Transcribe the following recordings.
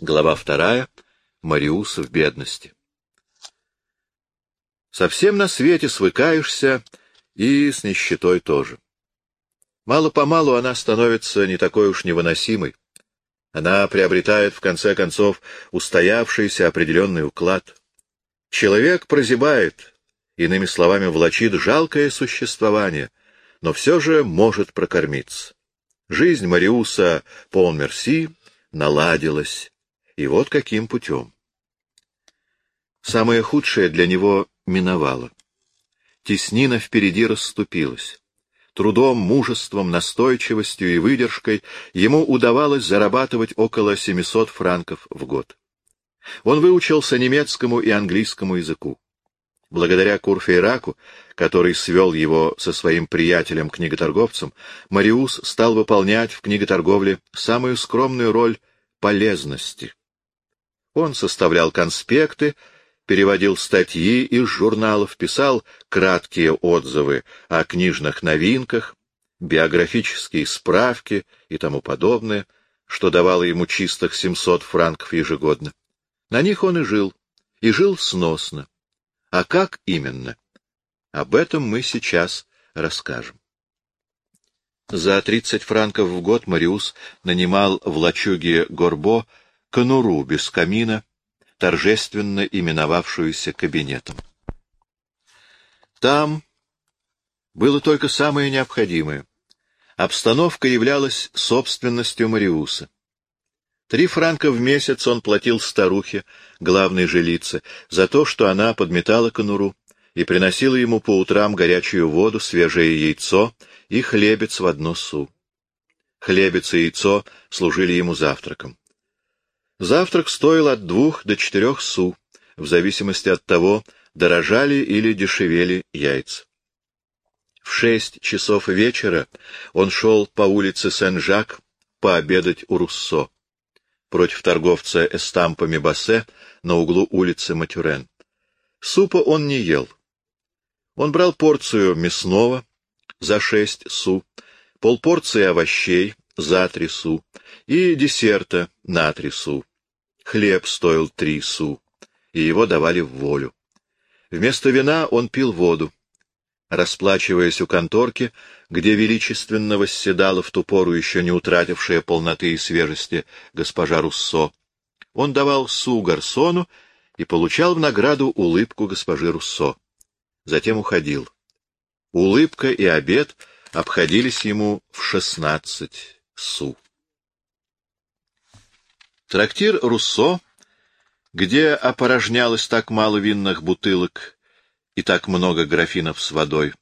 Глава вторая. Мариус в бедности. Совсем на свете свыкаешься и с нищетой тоже. Мало-помалу она становится не такой уж невыносимой. Она приобретает, в конце концов, устоявшийся определенный уклад. Человек прозябает, иными словами, влачит жалкое существование, но все же может прокормиться. Жизнь Мариуса Пон-Мерси наладилась, и вот каким путем. Самое худшее для него миновало. Теснина впереди расступилась. Трудом, мужеством, настойчивостью и выдержкой ему удавалось зарабатывать около 700 франков в год. Он выучился немецкому и английскому языку. Благодаря Курфейраку, который свел его со своим приятелем-книготорговцем, Мариус стал выполнять в книготорговле самую скромную роль полезности. Он составлял конспекты, переводил статьи из журналов, писал краткие отзывы о книжных новинках, биографические справки и тому подобное, что давало ему чистых 700 франков ежегодно. На них он и жил, и жил сносно. А как именно? Об этом мы сейчас расскажем. За 30 франков в год Мариус нанимал в лачуге Горбо конуру без камина, торжественно именовавшуюся кабинетом. Там было только самое необходимое. Обстановка являлась собственностью Мариуса. Три франка в месяц он платил старухе, главной жилице, за то, что она подметала конуру и приносила ему по утрам горячую воду, свежее яйцо и хлебец в одно су. Хлебец и яйцо служили ему завтраком. Завтрак стоил от двух до четырех су, в зависимости от того, дорожали или дешевели яйца. В шесть часов вечера он шел по улице Сен-Жак пообедать у Руссо, против торговца эстампами Бассе на углу улицы Матюрен. Супа он не ел. Он брал порцию мясного за шесть су, полпорции овощей за три су и десерта на три су. Хлеб стоил три су, и его давали в волю. Вместо вина он пил воду. Расплачиваясь у конторки, где величественно восседала в ту пору еще не утратившая полноты и свежести госпожа Руссо, он давал су гарсону и получал в награду улыбку госпожи Руссо. Затем уходил. Улыбка и обед обходились ему в шестнадцать су. Трактир Руссо, где опорожнялось так мало винных бутылок и так много графинов с водой,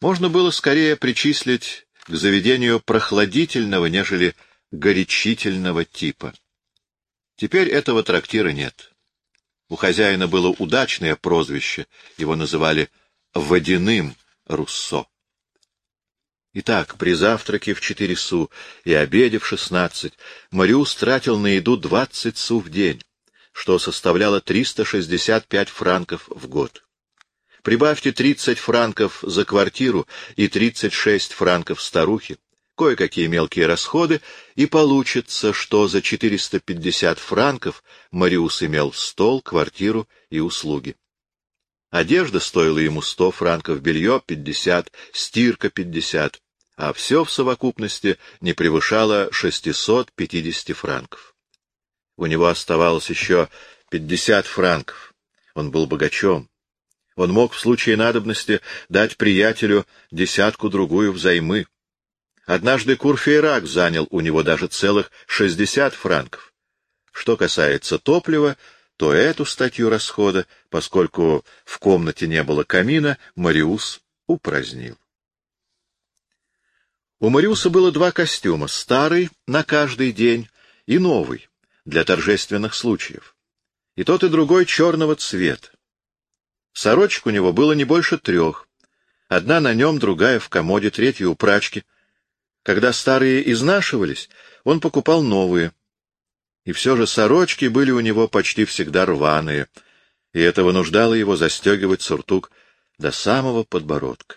можно было скорее причислить к заведению прохладительного, нежели горячительного типа. Теперь этого трактира нет. У хозяина было удачное прозвище, его называли «водяным Руссо». Итак, при завтраке в четыре су и обеде в шестнадцать Мариус тратил на еду двадцать су в день, что составляло триста шестьдесят пять франков в год. Прибавьте тридцать франков за квартиру и тридцать шесть франков старухи, кое-какие мелкие расходы, и получится, что за четыреста пятьдесят франков Мариус имел стол, квартиру и услуги. Одежда стоила ему сто франков, белье — пятьдесят, стирка — пятьдесят а все в совокупности не превышало 650 франков. У него оставалось еще 50 франков. Он был богачом. Он мог в случае надобности дать приятелю десятку-другую взаймы. Однажды Курфейрак занял у него даже целых 60 франков. Что касается топлива, то эту статью расхода, поскольку в комнате не было камина, Мариус упразднил. У Мариуса было два костюма — старый на каждый день и новый для торжественных случаев. И тот, и другой черного цвета. Сорочек у него было не больше трех. Одна на нем, другая в комоде, третья у прачки. Когда старые изнашивались, он покупал новые. И все же сорочки были у него почти всегда рваные, и это вынуждало его застегивать суртук до самого подбородка.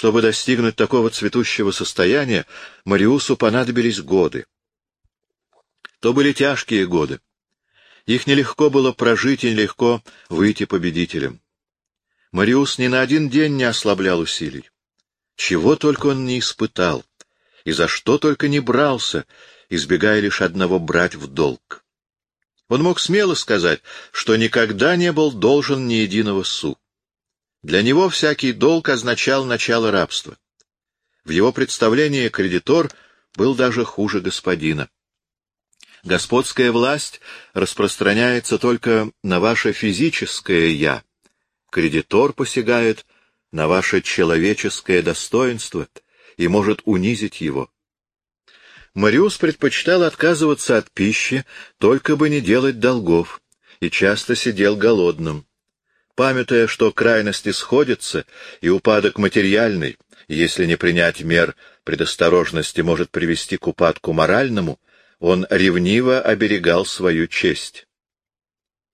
Чтобы достигнуть такого цветущего состояния, Мариусу понадобились годы. То были тяжкие годы. Их нелегко было прожить и нелегко выйти победителем. Мариус ни на один день не ослаблял усилий. Чего только он не испытал, и за что только не брался, избегая лишь одного брать в долг. Он мог смело сказать, что никогда не был должен ни единого су. Для него всякий долг означал начало рабства. В его представлении кредитор был даже хуже господина. Господская власть распространяется только на ваше физическое «я». Кредитор посягает на ваше человеческое достоинство и может унизить его. Мариус предпочитал отказываться от пищи, только бы не делать долгов, и часто сидел голодным. Памятуя, что крайности сходятся, и упадок материальный, если не принять мер предосторожности, может привести к упадку моральному, он ревниво оберегал свою честь.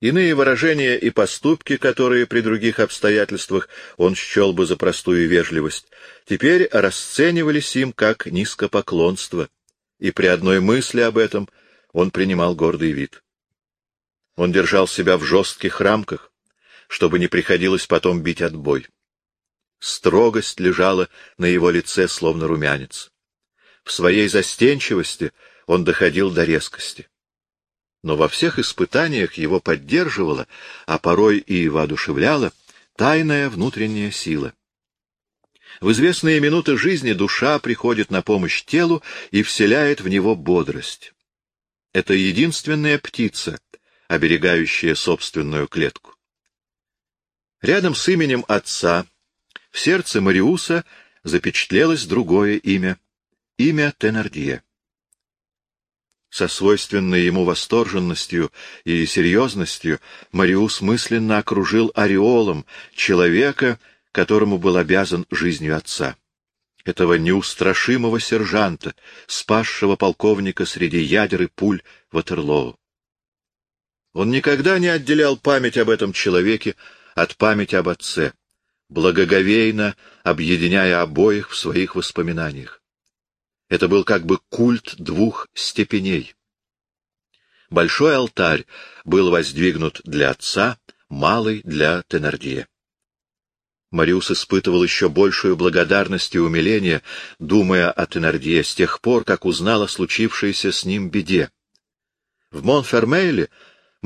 Иные выражения и поступки, которые при других обстоятельствах он счел бы за простую вежливость, теперь расценивались им как низкопоклонство, и при одной мысли об этом он принимал гордый вид. Он держал себя в жестких рамках, чтобы не приходилось потом бить отбой. Строгость лежала на его лице, словно румянец. В своей застенчивости он доходил до резкости. Но во всех испытаниях его поддерживала, а порой и воодушевляла, тайная внутренняя сила. В известные минуты жизни душа приходит на помощь телу и вселяет в него бодрость. Это единственная птица, оберегающая собственную клетку. Рядом с именем отца в сердце Мариуса запечатлелось другое имя — имя Тенардье. Со свойственной ему восторженностью и серьезностью Мариус мысленно окружил ореолом человека, которому был обязан жизнью отца. Этого неустрашимого сержанта, спасшего полковника среди ядер и пуль Ватерлоу. Он никогда не отделял память об этом человеке от памяти об отце, благоговейно объединяя обоих в своих воспоминаниях. Это был как бы культ двух степеней. Большой алтарь был воздвигнут для отца, малый — для Тенардье. Мариус испытывал еще большую благодарность и умиление, думая о Тенардье с тех пор, как узнал о случившейся с ним беде. В Монфермейле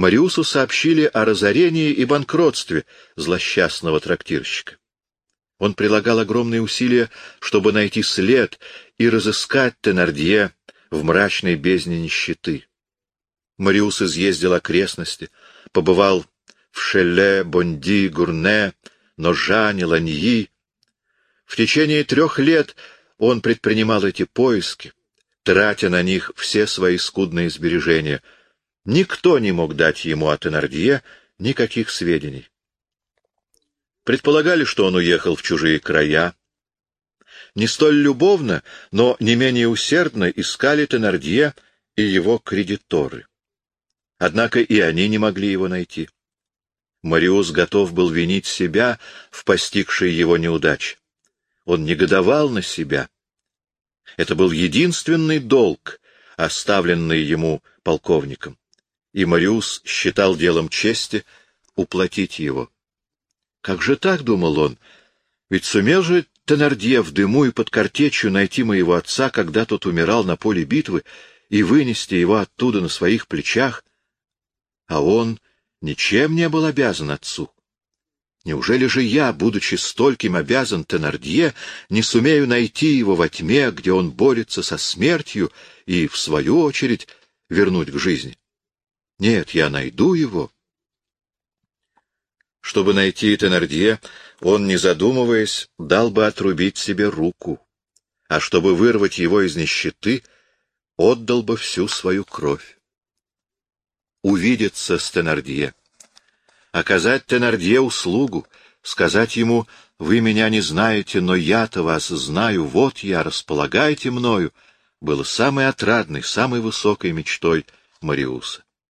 Мариусу сообщили о разорении и банкротстве злосчастного трактирщика. Он прилагал огромные усилия, чтобы найти след и разыскать Тенардье в мрачной бездне нищеты. Мариус изъездил окрестности, побывал в Шеле, Бонди, Гурне, Ножане, Ланьи. В течение трех лет он предпринимал эти поиски, тратя на них все свои скудные сбережения. Никто не мог дать ему от Энардье никаких сведений. Предполагали, что он уехал в чужие края. Не столь любовно, но не менее усердно искали Тенардье и его кредиторы. Однако и они не могли его найти. Мариус готов был винить себя в постигшей его неудаче. Он негодовал на себя. Это был единственный долг, оставленный ему полковником, и Мариус считал делом чести уплатить его. Как же так, — думал он, — ведь сумел же Тенардье в дыму и под картечью найти моего отца, когда тот умирал на поле битвы, и вынести его оттуда на своих плечах, а он ничем не был обязан отцу. Неужели же я, будучи стольким обязан Тенардье, не сумею найти его во тьме, где он борется со смертью, и, в свою очередь, вернуть к жизни? Нет, я найду его. Чтобы найти Тенардье, он, не задумываясь, дал бы отрубить себе руку, а чтобы вырвать его из нищеты, отдал бы всю свою кровь увидеться с Тенардье. Оказать Тенардье услугу, сказать ему «Вы меня не знаете, но я-то вас знаю, вот я, располагайте мною», было самой отрадной, самой высокой мечтой Мариуса.